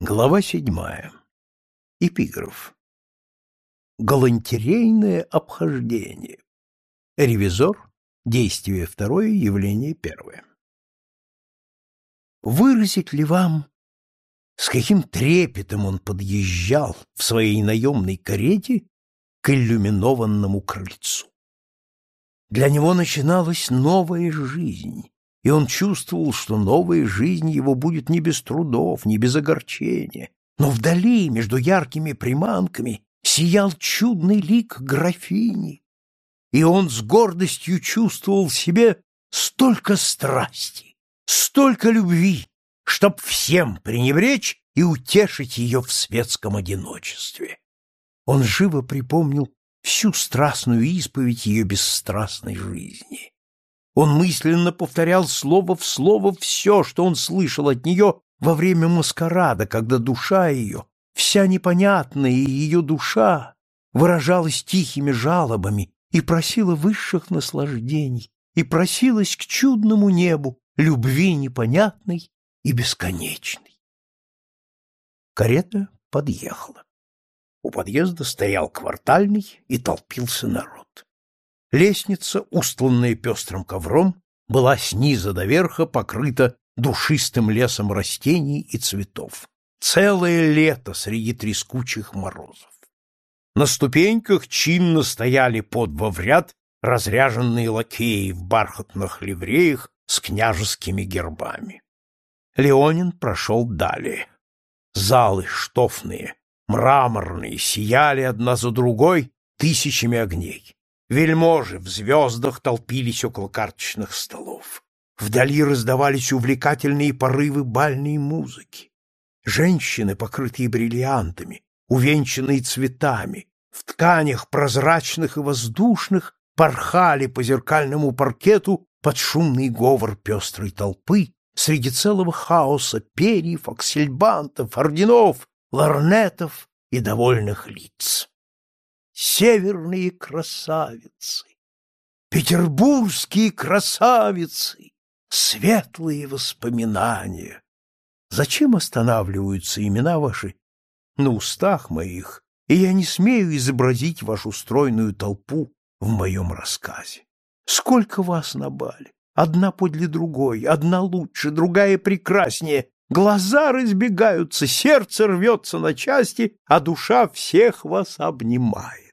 Глава седьмая. Эпиграф. Галантерейное обхождение. Ревизор. Действие второе, явление первое. Выразить ли вам, с каким трепетом он подъезжал в своей наемной карете к иллюминованному крыльцу? Для него начиналась новая жизнь, и он чувствовал, что новая жизнь его будет не без трудов, не без огорчения. Но вдали, между яркими приманками, сиял чудный лик графини, и он с гордостью чувствовал в себе столько страсти, столько любви, чтоб всем пренебречь и утешить ее в светском одиночестве. Он живо припомнил всю страстную исповедь ее бесстрастной жизни. Он мысленно повторял слово в слово все, что он слышал от нее во время маскарада, когда душа ее, вся непонятная ее душа, выражалась тихими жалобами и просила высших наслаждений, и просилась к чудному небу любви непонятной и бесконечной. Карета подъехала. У подъезда стоял квартальный и толпился народ. Лестница, устланная пестрым ковром, была снизу до верха покрыта душистым лесом растений и цветов. Целое лето среди трескучих морозов. На ступеньках чинно стояли под в ряд разряженные лакеи в бархатных ливреях с княжескими гербами. Леонин прошел далее. Залы штофные, мраморные, сияли одна за другой тысячами огней. Вельможи в звездах толпились около карточных столов. Вдали раздавались увлекательные порывы бальной музыки. Женщины, покрытые бриллиантами, увенчанные цветами, в тканях прозрачных и воздушных, порхали по зеркальному паркету под шумный говор пестрой толпы среди целого хаоса перьев, аксельбантов, орденов, ларнетов и довольных лиц северные красавицы, петербургские красавицы, светлые воспоминания. Зачем останавливаются имена ваши на устах моих, и я не смею изобразить вашу стройную толпу в моем рассказе? Сколько вас на бале! Одна подле другой, одна лучше, другая прекраснее. Глаза разбегаются, сердце рвется на части, а душа всех вас обнимает.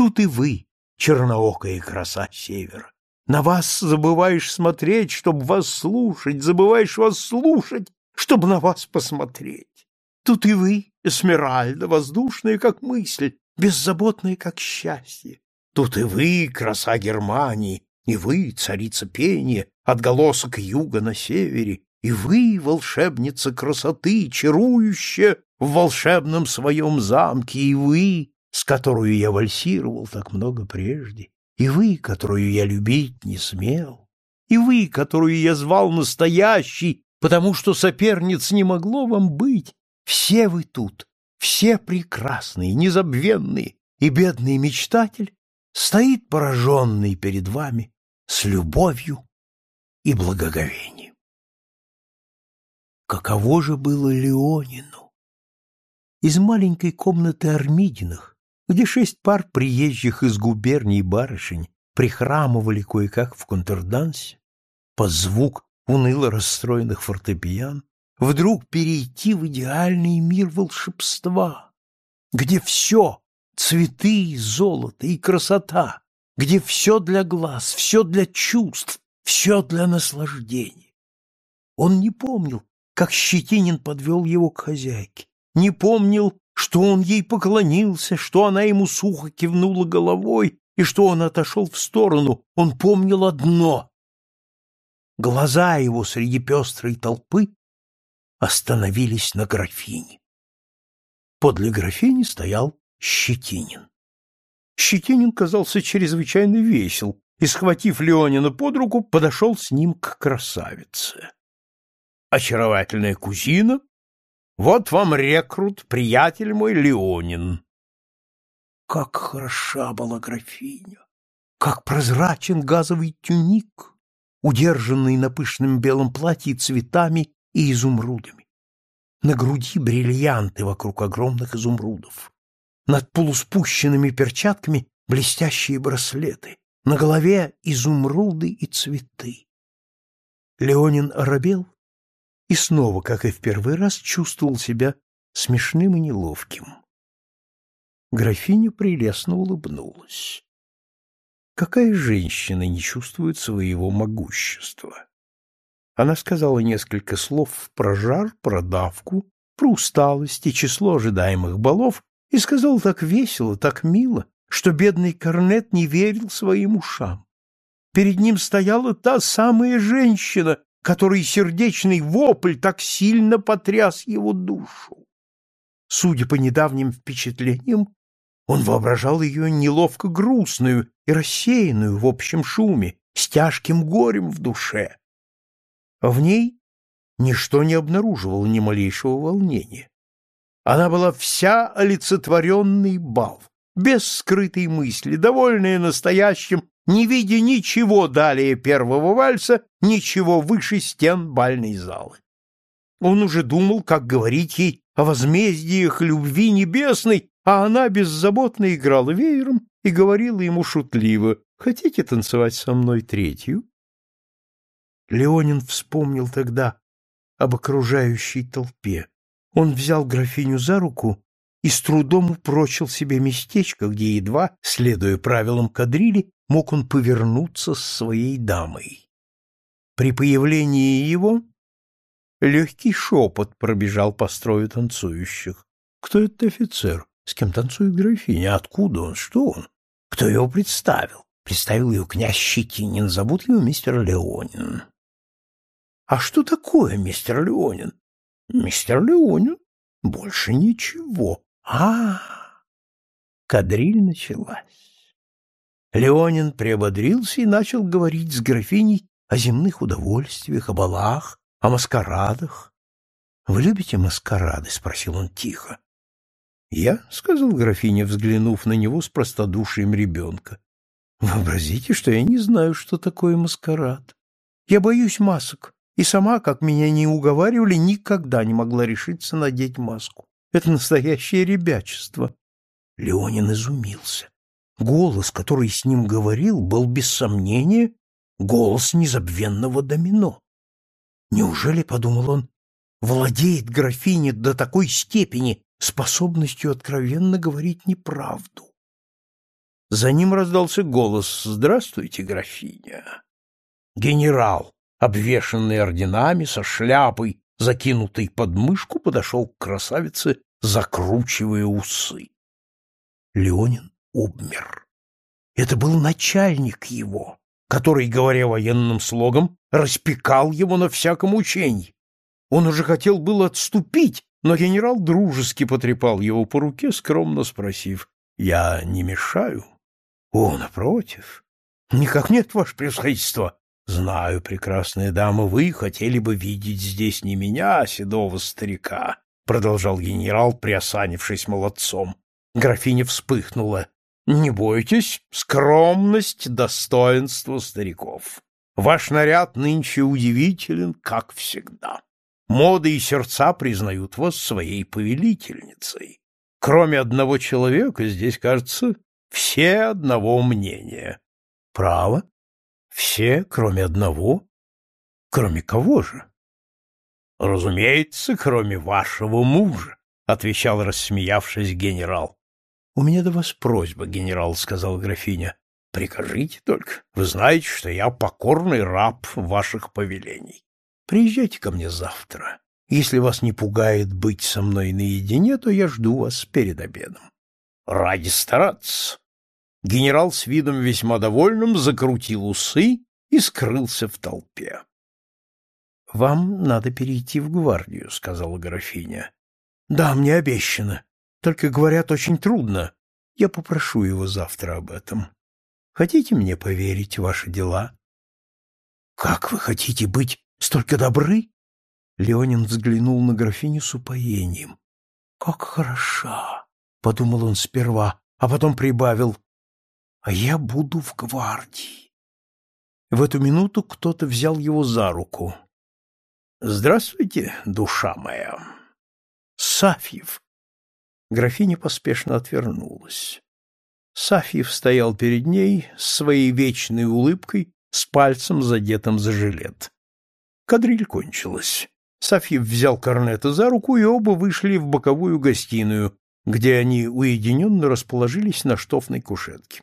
Тут и вы, черноокая краса севера. На вас забываешь смотреть, чтобы вас слушать, забываешь вас слушать, чтобы на вас посмотреть. Тут и вы, Эсмеральда, воздушная, как мысль, беззаботная, как счастье. Тут и вы, краса Германии, и вы, царица пения, отголосок юга на севере, и вы, волшебница красоты, чарующая в волшебном своем замке, и вы, с которой я вальсировал так много прежде, и вы, которую я любить не смел, и вы, которую я звал настоящей, потому что соперниц не могло вам быть, все вы тут, все прекрасные, незабвенные, и бедный мечтатель стоит пораженный перед вами с любовью и благоговением. Каково же было Леонину? Из маленькой комнаты Армидиных где шесть пар приезжих из губерний барышень прихрамывали кое-как в контрдансе, под звук уныло расстроенных фортепиан, вдруг перейти в идеальный мир волшебства, где все — цветы, золото и красота, где все для глаз, все для чувств, все для наслаждения. Он не помнил, как Щетинин подвел его к хозяйке, не помнил, что он ей поклонился, что она ему сухо кивнула головой и что он отошел в сторону, он помнил одно. Глаза его среди пестрой толпы остановились на графине. Подле графини стоял Щетинин. Щетинин казался чрезвычайно весел и, схватив Леонина под руку, подошел с ним к красавице. Очаровательная кузина вот вам рекрут, приятель мой Леонин. Как хороша была графиня! Как прозрачен газовый тюник, удержанный на пышном белом платье цветами и изумрудами! На груди бриллианты вокруг огромных изумрудов. Над полуспущенными перчатками блестящие браслеты. На голове изумруды и цветы. Леонин оробел и снова, как и в первый раз, чувствовал себя смешным и неловким. Графиня прелестно улыбнулась. Какая женщина не чувствует своего могущества? Она сказала несколько слов про жар, про давку, про усталость и число ожидаемых балов и сказала так весело, так мило, что бедный Корнет не верил своим ушам. Перед ним стояла та самая женщина, которой сердечный вопль так сильно потряс его душу. Судя по недавним впечатлениям, он воображал ее неловко грустную и рассеянную в общем шуме, с тяжким горем в душе. А в ней ничто не обнаруживало ни малейшего волнения. Она была вся олицетворенный бал, без скрытой мысли, довольная настоящим, не видя ничего далее первого вальса, ничего выше стен бальной залы. Он уже думал, как говорить ей о возмездиях любви небесной, а она беззаботно играла веером и говорила ему шутливо «Хотите танцевать со мной третью?» Леонин вспомнил тогда об окружающей толпе. Он взял графиню за руку и с трудом упрочил себе местечко, где едва, следуя правилам кадрили, мог он повернуться с своей дамой. При появлении его легкий шепот пробежал по строю танцующих. Кто этот офицер? С кем танцует графиня? Откуда он? Что он? Кто его представил? Представил ее князь Щетинин, его мистер Леонин. А что такое мистер Леонин? Мистер Леонин? Больше ничего. А, -а, -а. кадриль началась. Леонин приободрился и начал говорить с графиней о земных удовольствиях, о балах, о маскарадах. — Вы любите маскарады? — спросил он тихо. — Я, — сказал графиня, взглянув на него с простодушием ребенка. — Вообразите, что я не знаю, что такое маскарад. Я боюсь масок и сама, как меня не уговаривали, никогда не могла решиться надеть маску. Это настоящее ребячество. Леонин изумился. Голос, который с ним говорил, был без сомнения голос незабвенного домино. Неужели, подумал он, владеет графиня до такой степени способностью откровенно говорить неправду? За ним раздался голос «Здравствуйте, графиня!» Генерал, обвешанный орденами, со шляпой, закинутой под мышку, подошел к красавице, закручивая усы. Леонин обмер. Это был начальник его, который, говоря военным слогом, распекал его на всяком учении. Он уже хотел было отступить, но генерал дружески потрепал его по руке, скромно спросив, «Я не мешаю?» «О, напротив!» «Никак нет, ваше превосходительство!» Знаю, прекрасная дама, вы хотели бы видеть здесь не меня, а седого старика, продолжал генерал, приосанившись молодцом. Графиня вспыхнула. Не бойтесь, скромность, достоинство стариков. Ваш наряд нынче удивителен, как всегда. Моды и сердца признают вас своей повелительницей. Кроме одного человека здесь, кажется, все одного мнения. Право? Все, кроме одного? Кроме кого же? Разумеется, кроме вашего мужа, отвечал, рассмеявшись генерал. У меня до вас просьба, генерал, сказал графиня. Прикажите только. Вы знаете, что я покорный раб ваших повелений. Приезжайте ко мне завтра. Если вас не пугает быть со мной наедине, то я жду вас перед обедом. Ради стараться. Генерал с видом весьма довольным закрутил усы и скрылся в толпе. — Вам надо перейти в гвардию, — сказала графиня. — Да, мне обещано. Только, говорят, очень трудно. Я попрошу его завтра об этом. Хотите мне поверить ваши дела? — Как вы хотите быть столько добры? Леонин взглянул на графиню с упоением. — Как хороша! — подумал он сперва, а потом прибавил а я буду в гвардии. В эту минуту кто-то взял его за руку. — Здравствуйте, душа моя. Сафьев!» Графиня поспешно отвернулась. Сафьев стоял перед ней с своей вечной улыбкой, с пальцем, задетым за жилет. Кадриль кончилась. Сафьев взял Корнета за руку, и оба вышли в боковую гостиную, где они уединенно расположились на штофной кушетке.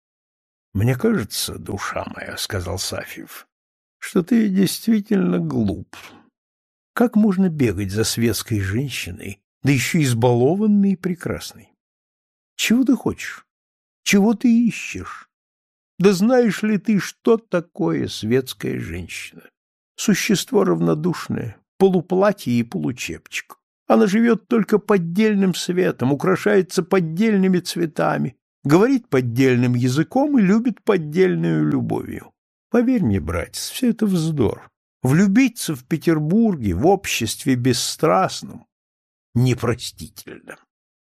— Мне кажется, душа моя, — сказал Сафьев, — что ты действительно глуп. Как можно бегать за светской женщиной, да еще избалованной и прекрасной? Чего ты хочешь? Чего ты ищешь? Да знаешь ли ты, что такое светская женщина? Существо равнодушное, полуплатье и получепчик. Она живет только поддельным светом, украшается поддельными цветами, говорит поддельным языком и любит поддельную любовью. Поверь мне, братец, все это вздор. Влюбиться в Петербурге, в обществе бесстрастном, непростительно.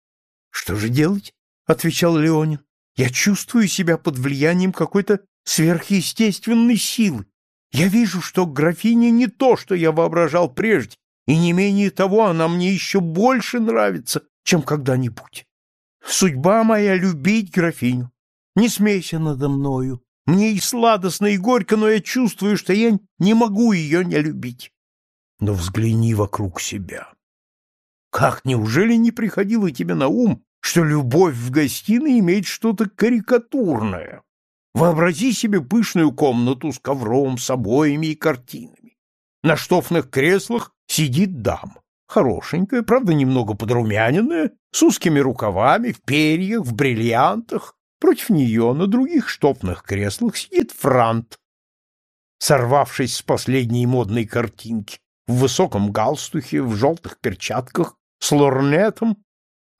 — Что же делать? — отвечал Леонин. — Я чувствую себя под влиянием какой-то сверхъестественной силы. Я вижу, что графиня не то, что я воображал прежде, и не менее того она мне еще больше нравится, чем когда-нибудь. Судьба моя — любить графиню. Не смейся надо мною. Мне и сладостно, и горько, но я чувствую, что я не могу ее не любить. Но взгляни вокруг себя. Как, неужели не приходило тебе на ум, что любовь в гостиной имеет что-то карикатурное? Вообрази себе пышную комнату с ковром, с обоями и картинами. На штофных креслах сидит дама. Хорошенькая, правда, немного подрумяненная, с узкими рукавами, в перьях, в бриллиантах. Против нее на других штофных креслах сидит франт, сорвавшись с последней модной картинки, в высоком галстухе, в желтых перчатках, с лорнетом,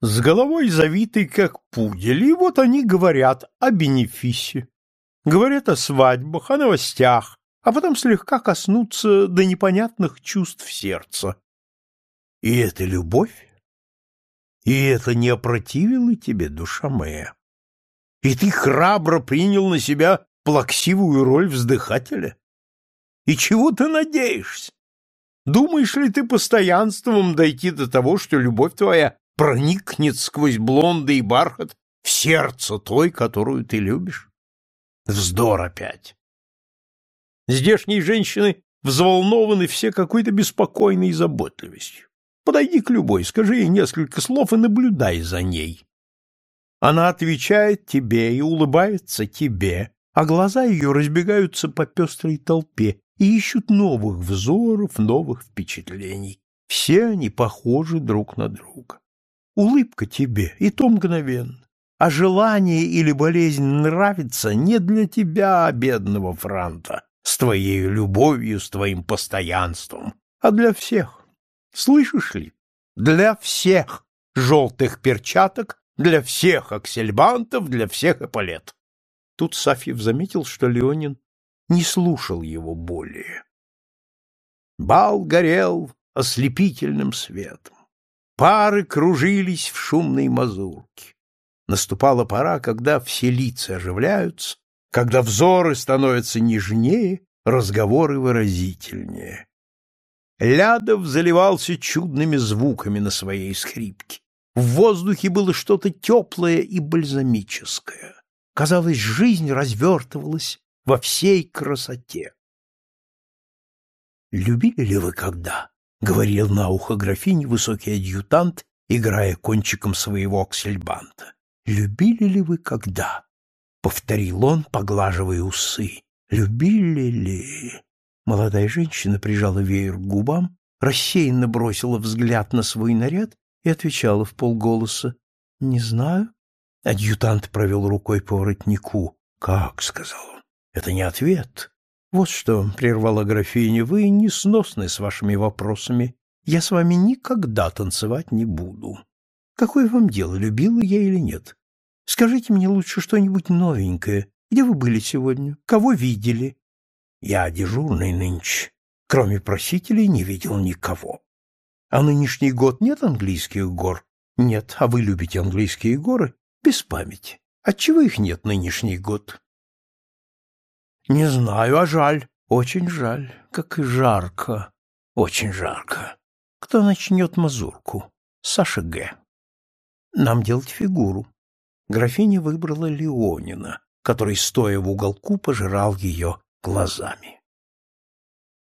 с головой завитой, как пудель, и вот они говорят о бенефисе. Говорят о свадьбах, о новостях, а потом слегка коснутся до непонятных чувств сердца. И это любовь? И это не опротивило тебе, душа моя? И ты храбро принял на себя плаксивую роль вздыхателя? И чего ты надеешься? Думаешь ли ты постоянством дойти до того, что любовь твоя проникнет сквозь блонды и бархат в сердце той, которую ты любишь? Вздор опять. Здешние женщины взволнованы все какой-то беспокойной заботливостью. Подойди к любой, скажи ей несколько слов и наблюдай за ней. Она отвечает тебе и улыбается тебе, а глаза ее разбегаются по пестрой толпе и ищут новых взоров, новых впечатлений. Все они похожи друг на друга. Улыбка тебе, и то мгновенно а желание или болезнь нравится не для тебя, бедного Франта, с твоей любовью, с твоим постоянством, а для всех. Слышишь ли? Для всех желтых перчаток, для всех аксельбантов, для всех эполет. Тут Сафьев заметил, что Леонин не слушал его более. Бал горел ослепительным светом. Пары кружились в шумной мазурке. Наступала пора, когда все лица оживляются, когда взоры становятся нежнее, разговоры выразительнее. Лядов заливался чудными звуками на своей скрипке. В воздухе было что-то теплое и бальзамическое. Казалось, жизнь развертывалась во всей красоте. «Любили ли вы когда?» — говорил на ухо графине высокий адъютант, играя кончиком своего аксельбанта. «Любили ли вы когда?» — повторил он, поглаживая усы. «Любили ли?» Молодая женщина прижала веер к губам, рассеянно бросила взгляд на свой наряд и отвечала в полголоса. «Не знаю». Адъютант провел рукой по воротнику. «Как?» — сказал он. «Это не ответ. Вот что, — прервала графиня, — вы несносны с вашими вопросами. Я с вами никогда танцевать не буду. Какое вам дело, любила я или нет? Скажите мне лучше что-нибудь новенькое. Где вы были сегодня? Кого видели? Я дежурный нынче. Кроме просителей не видел никого. А нынешний год нет английских гор? Нет. А вы любите английские горы? Без памяти. Отчего их нет нынешний год? Не знаю, а жаль. Очень жаль. Как и жарко. Очень жарко. Кто начнет мазурку? Саша Г. Нам делать фигуру. Графиня выбрала Леонина, который, стоя в уголку, пожирал ее глазами.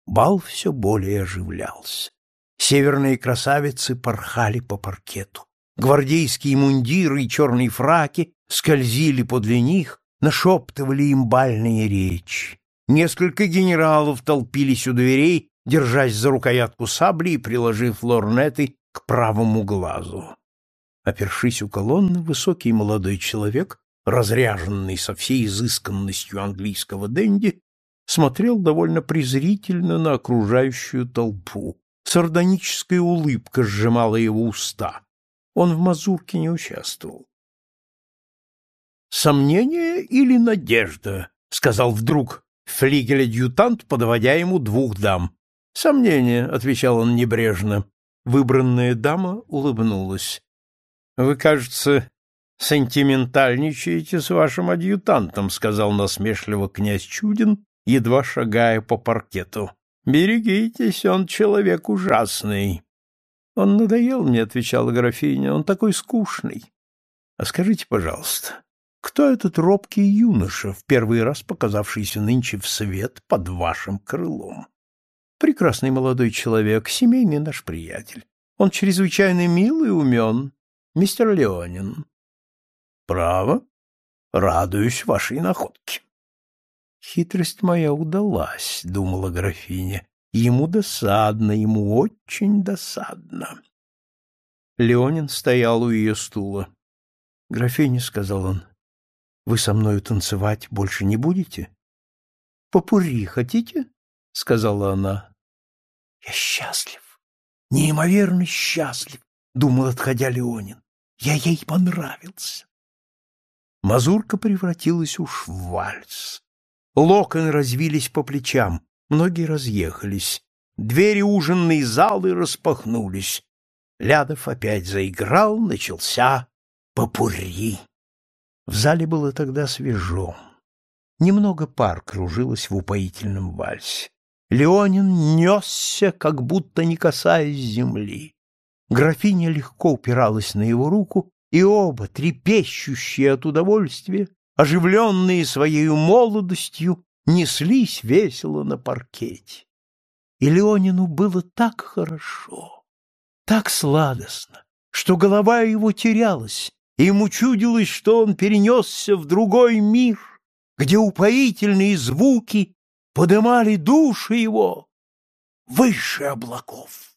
Бал все более оживлялся. Северные красавицы порхали по паркету. Гвардейские мундиры и черные фраки скользили подле них, нашептывали им бальные речи. Несколько генералов толпились у дверей, держась за рукоятку сабли и приложив лорнеты к правому глазу. Опершись у колонны, высокий молодой человек, разряженный со всей изысканностью английского денди, смотрел довольно презрительно на окружающую толпу. Сардоническая улыбка сжимала его уста. Он в мазурке не участвовал. «Сомнение или надежда?» — сказал вдруг флигель-адъютант, подводя ему двух дам. «Сомнение», — отвечал он небрежно. Выбранная дама улыбнулась. «Вы, кажется, сентиментальничаете с вашим адъютантом», — сказал насмешливо князь Чудин, едва шагая по паркету. «Берегитесь, он человек ужасный». «Он надоел мне», — отвечала графиня, — «он такой скучный». «А скажите, пожалуйста, кто этот робкий юноша, в первый раз показавшийся нынче в свет под вашим крылом?» «Прекрасный молодой человек, семейный наш приятель. Он чрезвычайно мил и умен. Мистер Леонин». «Право? Радуюсь вашей находке». Хитрость моя удалась, думала графиня. Ему досадно, ему очень досадно. Леонин стоял у ее стула. Графиня, сказал он, вы со мною танцевать больше не будете? Попури хотите? сказала она. Я счастлив, неимоверно счастлив, думал, отходя Леонин. Я ей понравился. Мазурка превратилась уж в вальс. Локоны развились по плечам, многие разъехались. Двери ужинной залы распахнулись. Лядов опять заиграл, начался попурри. В зале было тогда свежо. Немного пар кружилось в упоительном вальсе. Леонин несся, как будто не касаясь земли. Графиня легко упиралась на его руку, и оба, трепещущие от удовольствия, оживленные своей молодостью, неслись весело на паркете. И Леонину было так хорошо, так сладостно, что голова его терялась, и ему чудилось, что он перенесся в другой мир, где упоительные звуки подымали души его выше облаков.